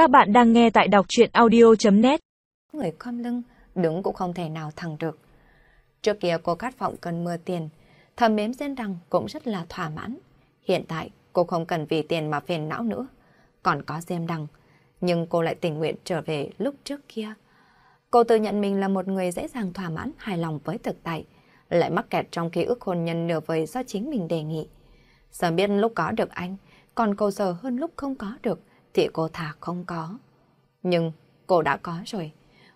Các bạn đang nghe tại đọc chuyện audio.net Người khom lưng, đứng cũng không thể nào thẳng được. Trước kia cô khát vọng cần mưa tiền, thầm mếm dên rằng cũng rất là thỏa mãn. Hiện tại cô không cần vì tiền mà phiền não nữa. Còn có dêm Đằng, nhưng cô lại tình nguyện trở về lúc trước kia. Cô tự nhận mình là một người dễ dàng thỏa mãn, hài lòng với thực tại, lại mắc kẹt trong ký ức hôn nhân nửa vời do chính mình đề nghị. Sớm biết lúc có được anh, còn cô giờ hơn lúc không có được, thì cô thà không có. Nhưng cô đã có rồi.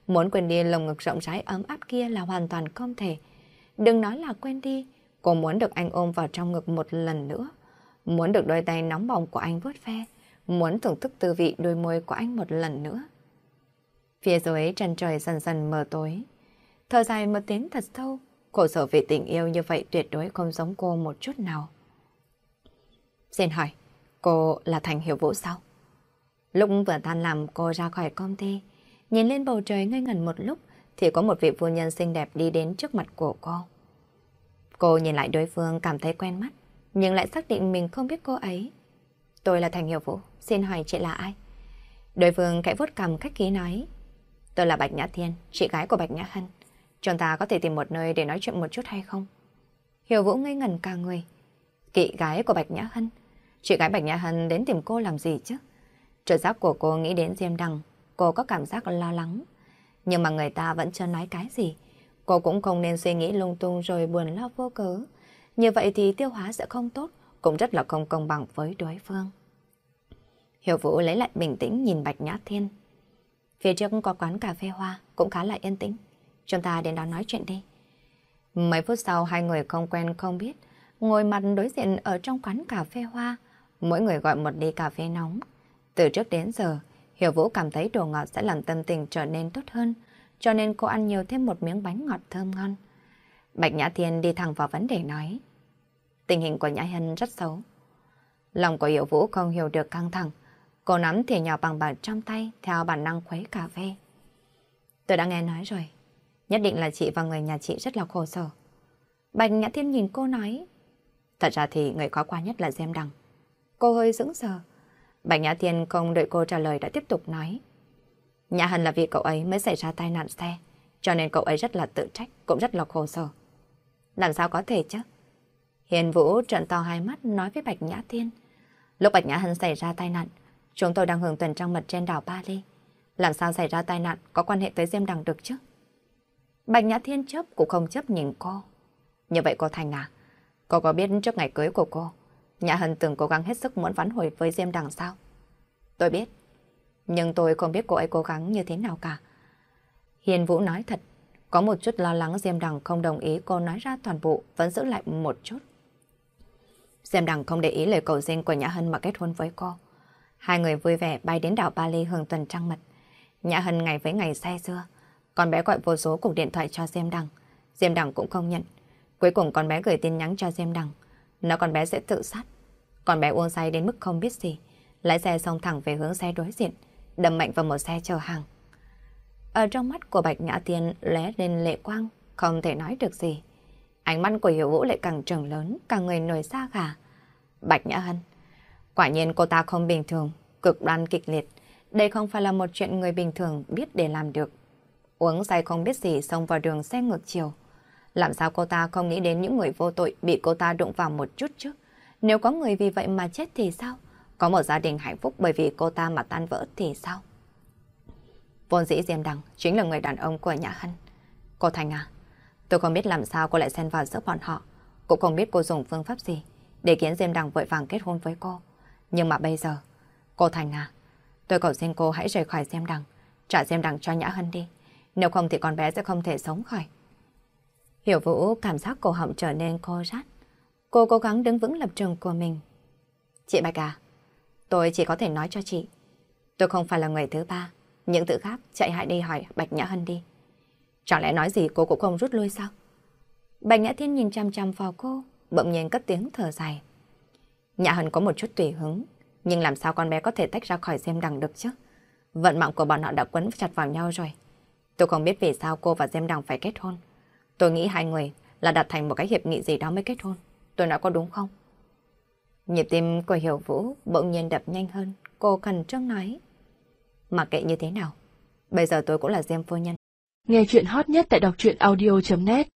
Muốn quên đi lồng ngực rộng rãi ấm áp kia là hoàn toàn không thể. Đừng nói là quên đi, cô muốn được anh ôm vào trong ngực một lần nữa. Muốn được đôi tay nóng bỏng của anh vuốt ve. Muốn thưởng thức tư vị đôi môi của anh một lần nữa. Phía dưới trần trời dần dần mờ tối. Thở dài một tiếng thật sâu, khổ sở vì tình yêu như vậy tuyệt đối không giống cô một chút nào. Xin hỏi, cô là Thành Hiểu Vũ sao? Lúc vừa tan làm cô ra khỏi công ty, nhìn lên bầu trời ngây ngẩn một lúc thì có một vị phu nhân xinh đẹp đi đến trước mặt của cô. Cô nhìn lại đối phương cảm thấy quen mắt, nhưng lại xác định mình không biết cô ấy. Tôi là Thành Hiểu Vũ, xin hỏi chị là ai? Đối phương khẽ vuốt cầm khách khí nói. Tôi là Bạch Nhã Thiên, chị gái của Bạch Nhã Hân. Chúng ta có thể tìm một nơi để nói chuyện một chút hay không? Hiểu Vũ ngây ngẩn cả người. Kỵ gái của Bạch Nhã Hân. Chị gái Bạch Nhã Hân đến tìm cô làm gì chứ? Trực giác của cô nghĩ đến Diêm Đằng, cô có cảm giác lo lắng. Nhưng mà người ta vẫn chưa nói cái gì. Cô cũng không nên suy nghĩ lung tung rồi buồn lo vô cớ. Như vậy thì tiêu hóa sẽ không tốt, cũng rất là không công bằng với đối phương. Hiểu Vũ lấy lại bình tĩnh nhìn Bạch Nhã Thiên. Phía trước có quán cà phê hoa, cũng khá là yên tĩnh. Chúng ta đến đó nói chuyện đi. Mấy phút sau hai người không quen không biết, ngồi mặt đối diện ở trong quán cà phê hoa. Mỗi người gọi một ly cà phê nóng. Từ trước đến giờ, Hiểu Vũ cảm thấy đồ ngọt sẽ làm tâm tình trở nên tốt hơn, cho nên cô ăn nhiều thêm một miếng bánh ngọt thơm ngon. Bạch Nhã Thiên đi thẳng vào vấn đề nói. Tình hình của Nhã Hân rất xấu. Lòng của Hiểu Vũ không hiểu được căng thẳng. Cô nắm thìa nhỏ bằng bạc trong tay theo bản năng khuấy cà phê. Tôi đã nghe nói rồi. Nhất định là chị và người nhà chị rất là khổ sở. Bạch Nhã Thiên nhìn cô nói. Thật ra thì người khó qua nhất là Diêm Đằng. Cô hơi dững sờ. Bạch Nhã Thiên không đợi cô trả lời đã tiếp tục nói. Nhã Hân là vì cậu ấy mới xảy ra tai nạn xe, cho nên cậu ấy rất là tự trách, cũng rất là khổ sở. Làm sao có thể chứ? Hiền Vũ trợn to hai mắt nói với Bạch Nhã Thiên. Lúc Bạch Nhã Hân xảy ra tai nạn, chúng tôi đang hưởng tuần trăng mật trên đảo Bali. Làm sao xảy ra tai nạn có quan hệ tới Diêm Đằng được chứ? Bạch Nhã Thiên chấp cũng không chấp nhìn cô. Như vậy cô Thành à, cô có biết trước ngày cưới của cô, Nhã Hân từng cố gắng hết sức muốn vãn hồi với Diêm Đằng sao? Tôi biết, nhưng tôi không biết cô ấy cố gắng như thế nào cả. Hiền Vũ nói thật, có một chút lo lắng Diêm Đằng không đồng ý cô nói ra toàn bộ, vẫn giữ lại một chút. Diêm Đằng không để ý lời cầu xin của Nhã Hân mà kết hôn với cô. Hai người vui vẻ bay đến đảo Bali hưởng tuần trăng mật. Nhã Hân ngày với ngày say xưa, con bé gọi vô số cuộc điện thoại cho Diêm Đằng. Diêm Đằng cũng không nhận. Cuối cùng con bé gửi tin nhắn cho Diêm Đằng. Nó con bé sẽ tự sát còn bé uống say đến mức không biết gì. Lái xe xong thẳng về hướng xe đối diện, đâm mạnh vào một xe chở hàng. Ở trong mắt của Bạch Nhã Tiên lóe lên lệ quang, không thể nói được gì. Ánh mắt của Hiểu Vũ lại càng trừng lớn, càng người nổi xa gà. Bạch Nhã Hân, quả nhiên cô ta không bình thường, cực đoan kịch liệt. Đây không phải là một chuyện người bình thường biết để làm được. Uống say không biết gì xông vào đường xe ngược chiều. Làm sao cô ta không nghĩ đến những người vô tội bị cô ta đụng vào một chút trước? Nếu có người vì vậy mà chết thì sao? Có một gia đình hạnh phúc bởi vì cô ta mà tan vỡ thì sao? Vốn dĩ Diêm Đằng chính là người đàn ông của Nhã Hân. Cô Thành à, tôi không biết làm sao cô lại xen vào giữa bọn họ. Cũng không biết cô dùng phương pháp gì để khiến Diêm Đằng vội vàng kết hôn với cô. Nhưng mà bây giờ, cô Thành à, tôi cầu xin cô hãy rời khỏi Diêm Đằng, trả Diêm Đằng cho Nhã Hân đi. Nếu không thì con bé sẽ không thể sống khỏi. Hiểu Vũ cảm giác cổ họng trở nên khô rát. Cô cố gắng đứng vững lập trường của mình. Chị Bạch à, tôi chỉ có thể nói cho chị. Tôi không phải là người thứ ba. Những tự khác chạy hại đi hỏi Bạch Nhã Hân đi. Chẳng lẽ nói gì cô cũng không rút lui sao? Bạch Nhã Thiên nhìn chăm chăm vào cô, bỗng nhiên cất tiếng thở dài. Nhã Hân có một chút tùy hứng, nhưng làm sao con bé có thể tách ra khỏi Diêm Đằng được chứ? Vận mạng của bọn họ đã quấn chặt vào nhau rồi. Tôi không biết vì sao cô và Diêm Đằng phải kết hôn. Tôi nghĩ hai người là đặt thành một cái hiệp nghị gì đó mới kết hôn. Tôi nói có đúng không? Nhịp tim của Hiểu Vũ bỗng nhiên đập nhanh hơn. Cô khẩn trương nói. Mặc kệ như thế nào. Bây giờ tôi cũng là Diêm phu nhân. Nghe chuyện hot nhất tại đọc truyện audio.net